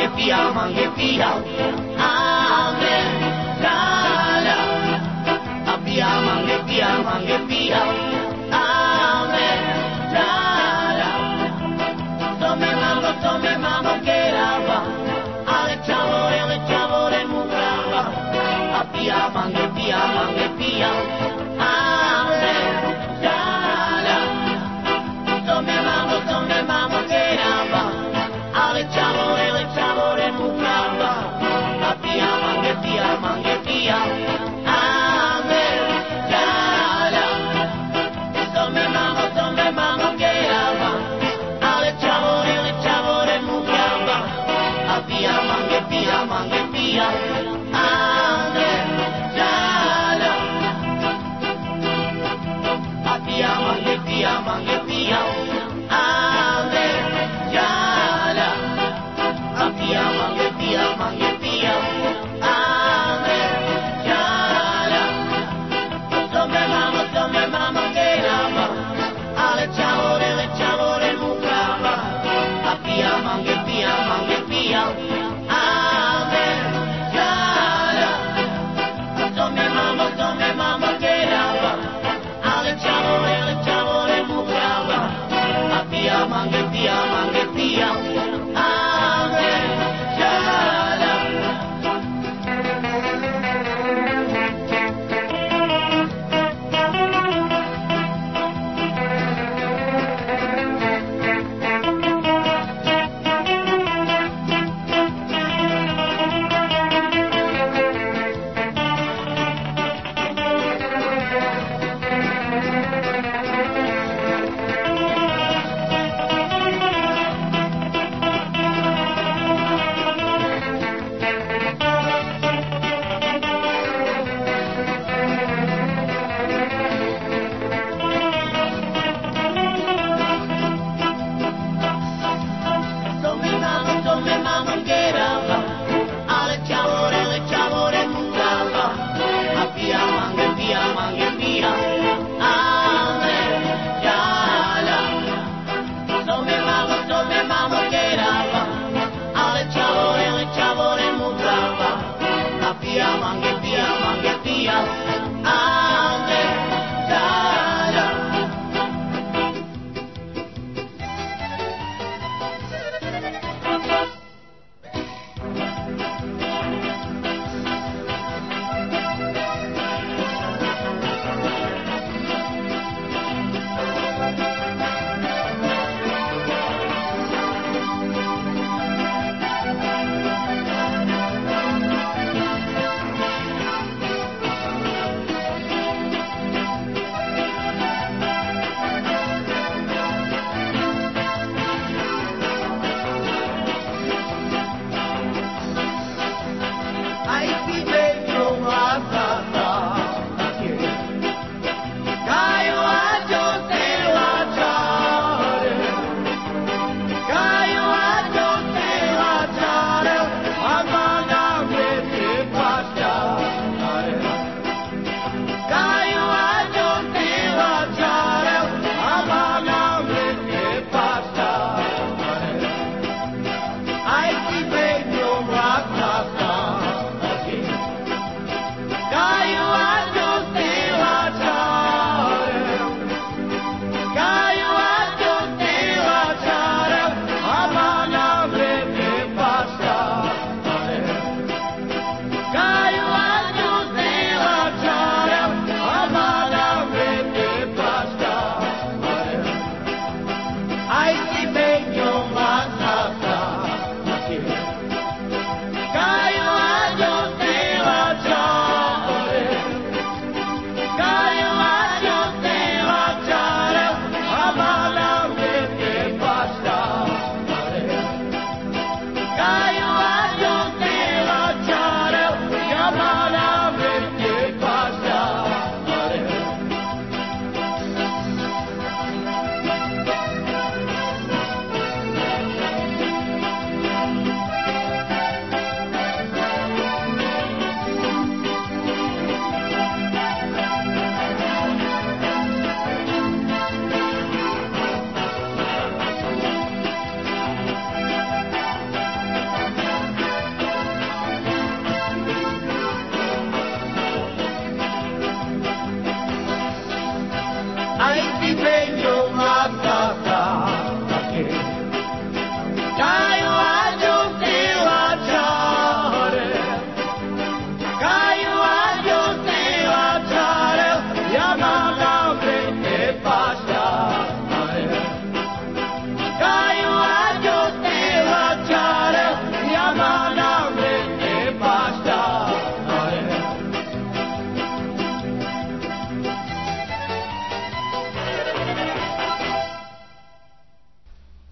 mangetia, mangetia, amen, la la, apia, mangetia, mangetia, amen, la la, tome mambo, tome mambo, que lava, ale chavore, ale chavore, mugrava, apia, mangetia, mangetia, mangue pia, mangue pia.